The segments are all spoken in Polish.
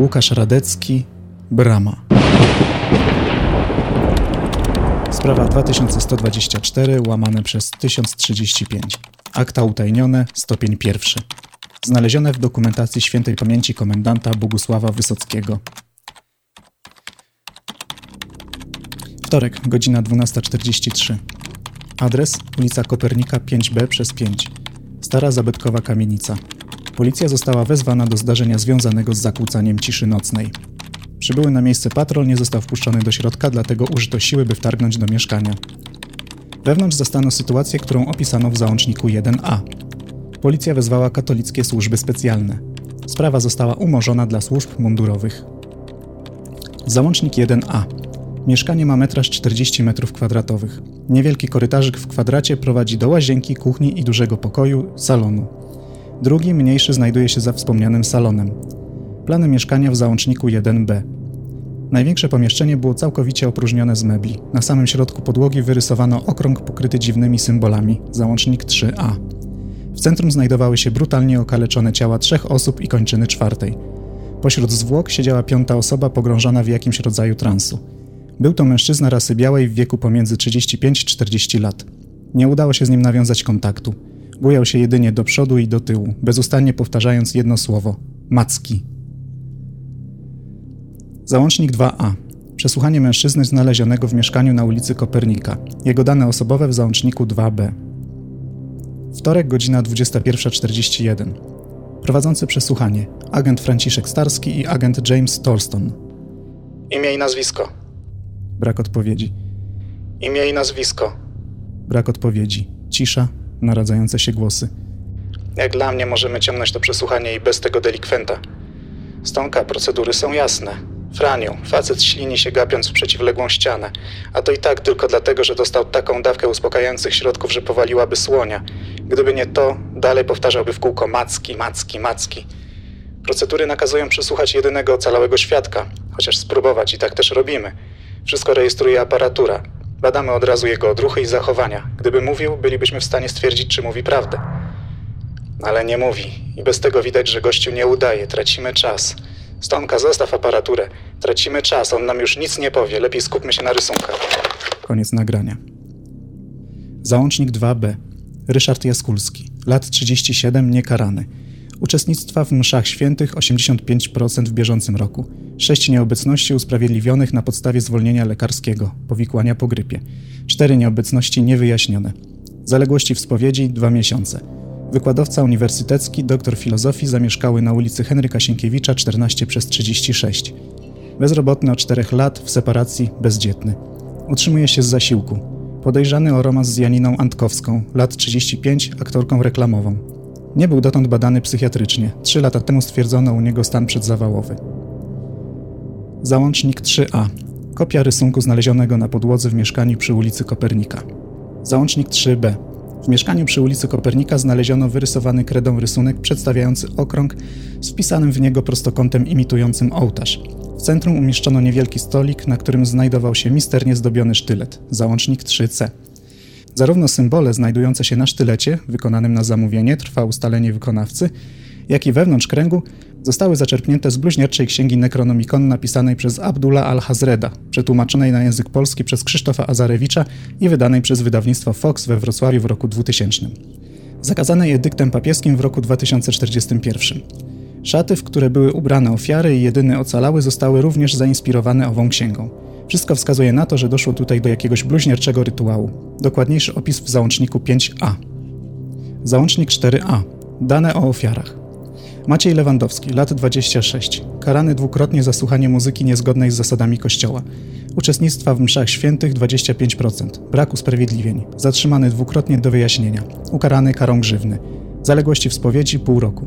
Łukasz Radecki, Brama. Sprawa 2124 łamane przez 1035. Akta utajnione, stopień pierwszy. Znalezione w dokumentacji świętej pamięci komendanta Bogusława Wysockiego. Wtorek, godzina 12.43. Adres: ulica Kopernika 5B przez 5. Stara zabytkowa kamienica. Policja została wezwana do zdarzenia związanego z zakłócaniem ciszy nocnej. Przybyły na miejsce patrol nie został wpuszczony do środka, dlatego użyto siły, by wtargnąć do mieszkania. Wewnątrz zastano sytuację, którą opisano w załączniku 1a. Policja wezwała katolickie służby specjalne. Sprawa została umorzona dla służb mundurowych. Załącznik 1a. Mieszkanie ma metraż 40 m2. Niewielki korytarzyk w kwadracie prowadzi do łazienki, kuchni i dużego pokoju, salonu. Drugi, mniejszy, znajduje się za wspomnianym salonem. Plany mieszkania w załączniku 1b. Największe pomieszczenie było całkowicie opróżnione z mebli. Na samym środku podłogi wyrysowano okrąg pokryty dziwnymi symbolami, załącznik 3a. W centrum znajdowały się brutalnie okaleczone ciała trzech osób i kończyny czwartej. Pośród zwłok siedziała piąta osoba pogrążona w jakimś rodzaju transu. Był to mężczyzna rasy białej w wieku pomiędzy 35-40 lat. Nie udało się z nim nawiązać kontaktu. Bujał się jedynie do przodu i do tyłu, bezustannie powtarzając jedno słowo macki. Załącznik 2a. Przesłuchanie mężczyzny znalezionego w mieszkaniu na ulicy Kopernika. Jego dane osobowe w załączniku 2b. Wtorek, godzina 21.41. Prowadzący przesłuchanie. Agent Franciszek Starski i agent James Tolston. Imię i nazwisko. Brak odpowiedzi. Imię i nazwisko. Brak odpowiedzi. Cisza, naradzające się głosy. Jak dla mnie możemy ciągnąć to przesłuchanie i bez tego delikwenta. Stonka, procedury są jasne. Franiu, facet ślini się gapiąc w przeciwległą ścianę, a to i tak tylko dlatego, że dostał taką dawkę uspokajających środków, że powaliłaby słonia. Gdyby nie to, dalej powtarzałby w kółko macki, macki, macki. Procedury nakazują przesłuchać jedynego ocalałego świadka, chociaż spróbować i tak też robimy. Wszystko rejestruje aparatura. Badamy od razu jego odruchy i zachowania. Gdyby mówił, bylibyśmy w stanie stwierdzić, czy mówi prawdę. Ale nie mówi i bez tego widać, że gościu nie udaje, tracimy czas. Stonka, zostaw aparaturę. Tracimy czas, on nam już nic nie powie. Lepiej skupmy się na rysunkach. Koniec nagrania. Załącznik 2b. Ryszard Jaskulski. Lat 37, niekarany. Uczestnictwa w mszach świętych 85% w bieżącym roku. Sześć nieobecności usprawiedliwionych na podstawie zwolnienia lekarskiego, powikłania po grypie. Cztery nieobecności niewyjaśnione. Zaległości w spowiedzi 2 miesiące. Wykładowca uniwersytecki, doktor filozofii zamieszkały na ulicy Henryka Sienkiewicza 14 przez 36. Bezrobotny od 4 lat, w separacji, bezdzietny. Utrzymuje się z zasiłku. Podejrzany o romans z Janiną Antkowską, lat 35, aktorką reklamową. Nie był dotąd badany psychiatrycznie. Trzy lata temu stwierdzono u niego stan przedzawałowy. Załącznik 3a. Kopia rysunku znalezionego na podłodze w mieszkaniu przy ulicy Kopernika. Załącznik 3b. W mieszkaniu przy ulicy Kopernika znaleziono wyrysowany kredą rysunek przedstawiający okrąg z wpisanym w niego prostokątem imitującym ołtarz. W centrum umieszczono niewielki stolik, na którym znajdował się misternie zdobiony sztylet, załącznik 3C. Zarówno symbole znajdujące się na sztylecie, wykonanym na zamówienie, trwa ustalenie wykonawcy, jak i wewnątrz kręgu zostały zaczerpnięte z bluźnierczej księgi Necronomicon napisanej przez Abdullah al-Hazreda, przetłumaczonej na język polski przez Krzysztofa Azarewicza i wydanej przez wydawnictwo Fox we Wrocławiu w roku 2000. Zakazanej edyktem papieskim w roku 2041. Szaty, w które były ubrane ofiary i jedyny ocalały, zostały również zainspirowane ową księgą. Wszystko wskazuje na to, że doszło tutaj do jakiegoś bluźnierczego rytuału. Dokładniejszy opis w załączniku 5a. Załącznik 4a. Dane o ofiarach. Maciej Lewandowski, lat 26, karany dwukrotnie za słuchanie muzyki niezgodnej z zasadami kościoła. Uczestnictwa w mszach świętych 25%, brak usprawiedliwień, zatrzymany dwukrotnie do wyjaśnienia, ukarany karą grzywny, zaległości w spowiedzi pół roku,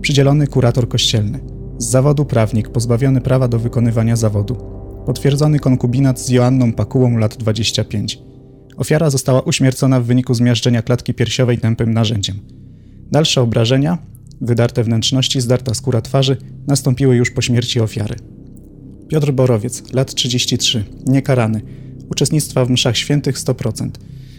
przydzielony kurator kościelny, z zawodu prawnik, pozbawiony prawa do wykonywania zawodu, potwierdzony konkubinat z Joanną Pakułą lat 25. Ofiara została uśmiercona w wyniku zmiażdżenia klatki piersiowej tępym narzędziem. Dalsze obrażenia wydarte wnętrzności, zdarta skóra twarzy nastąpiły już po śmierci ofiary. Piotr Borowiec, lat 33, niekarany. Uczestnictwa w mszach świętych 100%.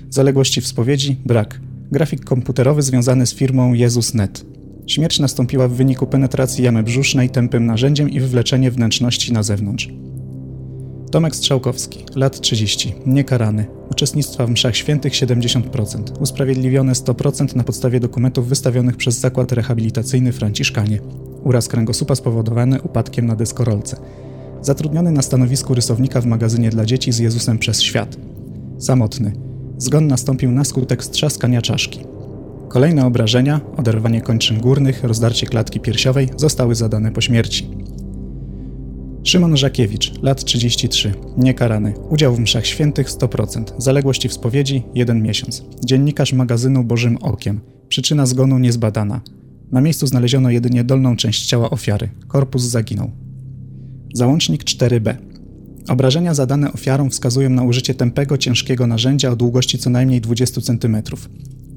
Zaległości w spowiedzi brak. Grafik komputerowy związany z firmą Jezus.net. Śmierć nastąpiła w wyniku penetracji jamy brzusznej tępym narzędziem i wywleczenie wnętrzności na zewnątrz. Tomek Strzałkowski, lat 30, niekarany, uczestnictwa w mszach świętych 70%, usprawiedliwione 100% na podstawie dokumentów wystawionych przez Zakład Rehabilitacyjny Franciszkanie, uraz kręgosłupa spowodowany upadkiem na deskorolce, zatrudniony na stanowisku rysownika w magazynie dla dzieci z Jezusem przez świat. Samotny. Zgon nastąpił na skutek strzaskania czaszki. Kolejne obrażenia, oderwanie kończyn górnych, rozdarcie klatki piersiowej zostały zadane po śmierci. Szymon Żakiewicz, lat 33, niekarany, udział w mszach świętych 100%, zaległości w spowiedzi 1 miesiąc, dziennikarz magazynu Bożym Okiem, przyczyna zgonu niezbadana. Na miejscu znaleziono jedynie dolną część ciała ofiary, korpus zaginął. Załącznik 4b. Obrażenia zadane ofiarom wskazują na użycie tępego, ciężkiego narzędzia o długości co najmniej 20 cm.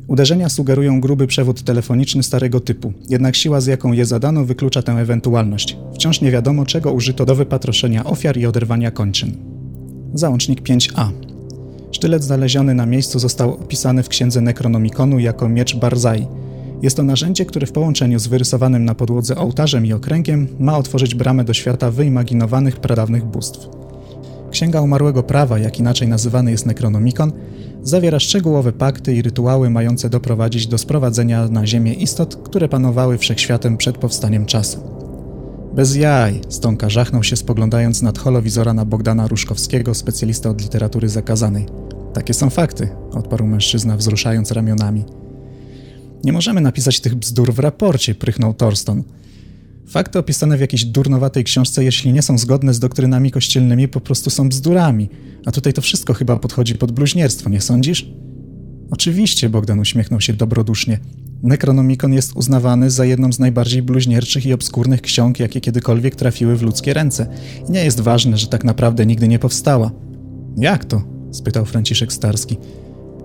Uderzenia sugerują gruby przewód telefoniczny starego typu, jednak siła z jaką je zadano wyklucza tę ewentualność. Wciąż nie wiadomo czego użyto do wypatroszenia ofiar i oderwania kończyn. Załącznik 5a. Sztylet znaleziony na miejscu został opisany w księdze Necronomiconu jako miecz Barzai. Jest to narzędzie, które w połączeniu z wyrysowanym na podłodze ołtarzem i okręgiem ma otworzyć bramę do świata wyimaginowanych pradawnych bóstw. Księga Umarłego Prawa, jak inaczej nazywany jest Necronomicon, zawiera szczegółowe pakty i rytuały mające doprowadzić do sprowadzenia na Ziemię istot, które panowały wszechświatem przed powstaniem czasu. Bez jaj, Stonka żachnął się spoglądając nad holowizora na Bogdana Ruszkowskiego, specjalista od literatury zakazanej. Takie są fakty, odparł mężczyzna wzruszając ramionami. Nie możemy napisać tych bzdur w raporcie, prychnął Torston. Fakty opisane w jakiejś durnowatej książce, jeśli nie są zgodne z doktrynami kościelnymi, po prostu są bzdurami. A tutaj to wszystko chyba podchodzi pod bluźnierstwo, nie sądzisz? Oczywiście, Bogdan uśmiechnął się dobrodusznie. Necronomicon jest uznawany za jedną z najbardziej bluźnierczych i obskurnych ksiąg, jakie kiedykolwiek trafiły w ludzkie ręce. I nie jest ważne, że tak naprawdę nigdy nie powstała. Jak to? spytał Franciszek Starski.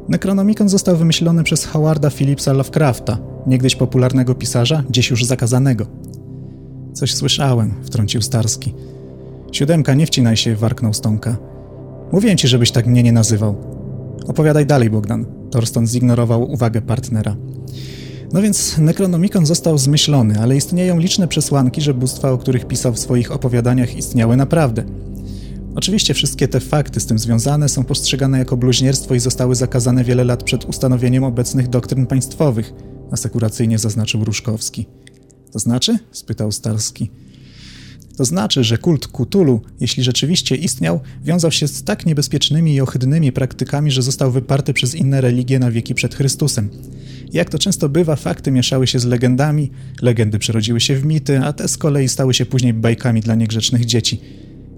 Necronomicon został wymyślony przez Howarda Phillipsa Lovecrafta, niegdyś popularnego pisarza, dziś już zakazanego. Coś słyszałem, wtrącił Starski. Siódemka, nie wcinaj się, warknął Stonka. Mówię ci, żebyś tak mnie nie nazywał. Opowiadaj dalej, Bogdan. Torston zignorował uwagę partnera. No więc Necronomicon został zmyślony, ale istnieją liczne przesłanki, że bóstwa, o których pisał w swoich opowiadaniach, istniały naprawdę. Oczywiście wszystkie te fakty z tym związane są postrzegane jako bluźnierstwo i zostały zakazane wiele lat przed ustanowieniem obecnych doktryn państwowych, asekuracyjnie zaznaczył Ruszkowski. To znaczy? spytał Starski. To znaczy, że kult Kutulu, jeśli rzeczywiście istniał, wiązał się z tak niebezpiecznymi i ohydnymi praktykami, że został wyparty przez inne religie na wieki przed Chrystusem. Jak to często bywa, fakty mieszały się z legendami, legendy przerodziły się w mity, a te z kolei stały się później bajkami dla niegrzecznych dzieci.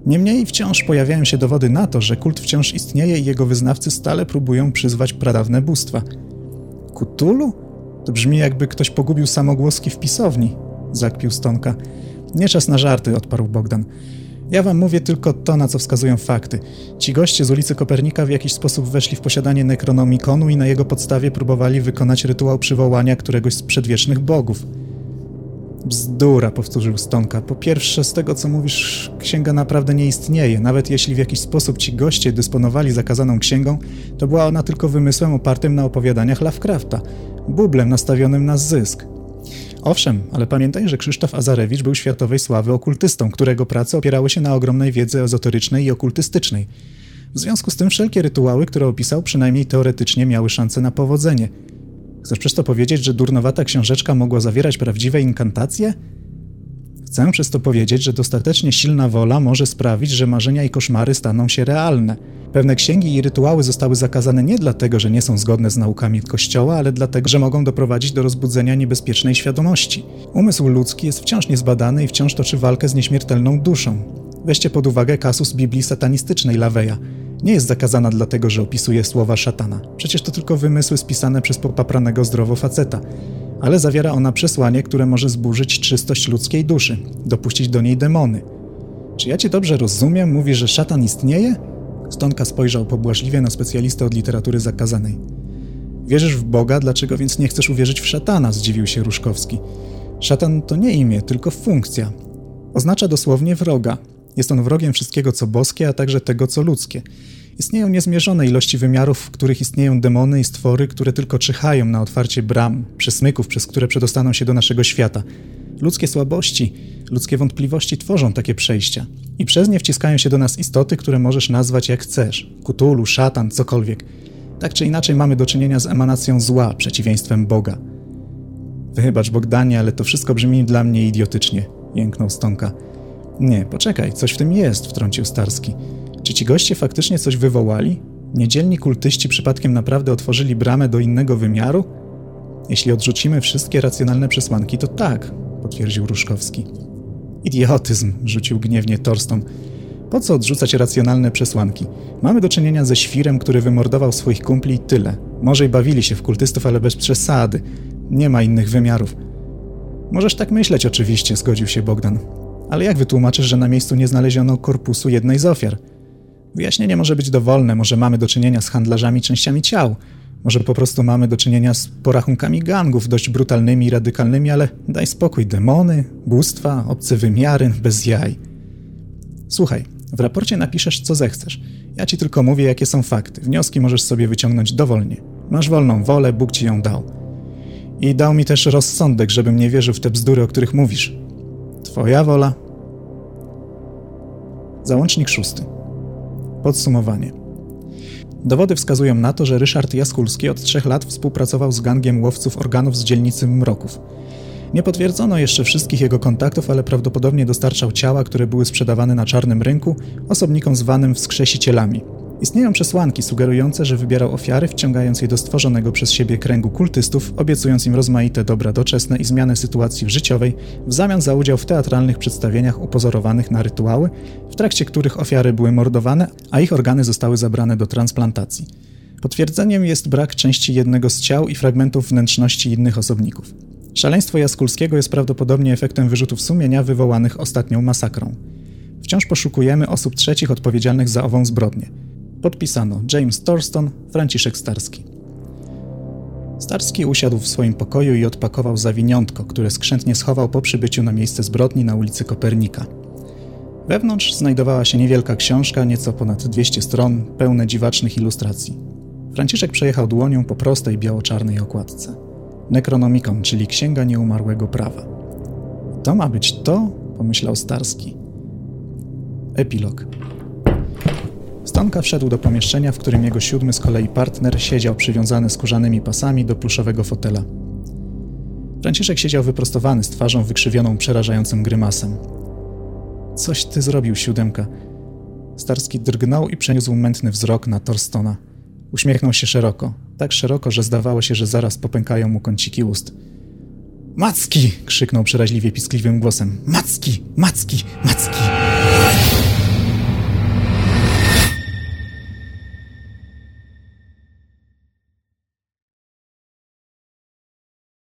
Niemniej wciąż pojawiają się dowody na to, że kult wciąż istnieje i jego wyznawcy stale próbują przyzwać pradawne bóstwa. Kutulu? To brzmi jakby ktoś pogubił samogłoski w pisowni, zakpił Stonka. Nie czas na żarty, odparł Bogdan. Ja wam mówię tylko to, na co wskazują fakty. Ci goście z ulicy Kopernika w jakiś sposób weszli w posiadanie Necronomiconu i na jego podstawie próbowali wykonać rytuał przywołania któregoś z przedwiecznych bogów. Bzdura, powtórzył Stonka. Po pierwsze, z tego co mówisz, księga naprawdę nie istnieje. Nawet jeśli w jakiś sposób ci goście dysponowali zakazaną księgą, to była ona tylko wymysłem opartym na opowiadaniach Lovecrafta, bublem nastawionym na zysk. Owszem, ale pamiętaj, że Krzysztof Azarewicz był światowej sławy okultystą, którego prace opierały się na ogromnej wiedzy ezoterycznej i okultystycznej. W związku z tym wszelkie rytuały, które opisał, przynajmniej teoretycznie miały szansę na powodzenie. Chcesz przez to powiedzieć, że durnowata książeczka mogła zawierać prawdziwe inkantacje? Chcę przez to powiedzieć, że dostatecznie silna wola może sprawić, że marzenia i koszmary staną się realne – Pewne księgi i rytuały zostały zakazane nie dlatego, że nie są zgodne z naukami Kościoła, ale dlatego, że mogą doprowadzić do rozbudzenia niebezpiecznej świadomości. Umysł ludzki jest wciąż niezbadany i wciąż toczy walkę z nieśmiertelną duszą. Weźcie pod uwagę kasus Biblii satanistycznej Laweja. Nie jest zakazana dlatego, że opisuje słowa szatana. Przecież to tylko wymysły spisane przez popapranego zdrowo faceta. Ale zawiera ona przesłanie, które może zburzyć czystość ludzkiej duszy, dopuścić do niej demony. Czy ja cię dobrze rozumiem? Mówi, że szatan istnieje? Stonka spojrzał pobłażliwie na specjalistę od literatury zakazanej. Wierzysz w Boga, dlaczego więc nie chcesz uwierzyć w szatana? zdziwił się Ruszkowski. Szatan to nie imię, tylko funkcja. Oznacza dosłownie wroga. Jest on wrogiem wszystkiego, co boskie, a także tego, co ludzkie. Istnieją niezmierzone ilości wymiarów, w których istnieją demony i stwory, które tylko czyhają na otwarcie bram, przesmyków, przez które przedostaną się do naszego świata. Ludzkie słabości, ludzkie wątpliwości tworzą takie przejścia. I przez nie wciskają się do nas istoty, które możesz nazwać jak chcesz. Kutulu, szatan, cokolwiek. Tak czy inaczej mamy do czynienia z emanacją zła, przeciwieństwem Boga. Wybacz Bogdanie, ale to wszystko brzmi dla mnie idiotycznie, jęknął Stonka. Nie, poczekaj, coś w tym jest, wtrącił Starski. Czy ci goście faktycznie coś wywołali? Niedzielni kultyści przypadkiem naprawdę otworzyli bramę do innego wymiaru? Jeśli odrzucimy wszystkie racjonalne przesłanki, to tak, potwierdził Ruszkowski. Idiotyzm, rzucił gniewnie Torston. Po co odrzucać racjonalne przesłanki? Mamy do czynienia ze świrem, który wymordował swoich kumpli i tyle. Może i bawili się w kultystów, ale bez przesady. Nie ma innych wymiarów. Możesz tak myśleć oczywiście, zgodził się Bogdan. Ale jak wytłumaczysz, że na miejscu nie znaleziono korpusu jednej z ofiar? Wyjaśnienie może być dowolne, może mamy do czynienia z handlarzami częściami ciał, może po prostu mamy do czynienia z porachunkami gangów, dość brutalnymi i radykalnymi, ale daj spokój, demony, bóstwa, obce wymiary, bez jaj. Słuchaj, w raporcie napiszesz co zechcesz. Ja ci tylko mówię, jakie są fakty. Wnioski możesz sobie wyciągnąć dowolnie. Masz wolną wolę, Bóg ci ją dał. I dał mi też rozsądek, żebym nie wierzył w te bzdury, o których mówisz. Twoja wola. Załącznik szósty. Podsumowanie. Dowody wskazują na to, że Ryszard Jaskulski od trzech lat współpracował z gangiem łowców organów z dzielnicy Mroków. Nie potwierdzono jeszcze wszystkich jego kontaktów, ale prawdopodobnie dostarczał ciała, które były sprzedawane na czarnym rynku osobnikom zwanym wskrzesicielami. Istnieją przesłanki sugerujące, że wybierał ofiary, wciągając je do stworzonego przez siebie kręgu kultystów, obiecując im rozmaite dobra doczesne i zmianę sytuacji życiowej w zamian za udział w teatralnych przedstawieniach upozorowanych na rytuały, w trakcie których ofiary były mordowane, a ich organy zostały zabrane do transplantacji. Potwierdzeniem jest brak części jednego z ciał i fragmentów wnętrzności innych osobników. Szaleństwo Jaskulskiego jest prawdopodobnie efektem wyrzutów sumienia wywołanych ostatnią masakrą. Wciąż poszukujemy osób trzecich odpowiedzialnych za ową zbrodnię. Podpisano James Thorston, Franciszek Starski. Starski usiadł w swoim pokoju i odpakował zawiniątko, które skrzętnie schował po przybyciu na miejsce zbrodni na ulicy Kopernika. Wewnątrz znajdowała się niewielka książka, nieco ponad 200 stron, pełne dziwacznych ilustracji. Franciszek przejechał dłonią po prostej biało-czarnej okładce. Necronomicon, czyli Księga Nieumarłego Prawa. To ma być to? pomyślał Starski. Epilog. Stonka wszedł do pomieszczenia, w którym jego siódmy z kolei partner siedział przywiązany skórzanymi pasami do pluszowego fotela. Franciszek siedział wyprostowany z twarzą wykrzywioną przerażającym grymasem. Coś ty zrobił, siódemka. Starski drgnął i przeniósł mętny wzrok na Torstona. Uśmiechnął się szeroko, tak szeroko, że zdawało się, że zaraz popękają mu kąciki ust. Macki! krzyknął przeraźliwie piskliwym głosem. Macki! Macki! Macki!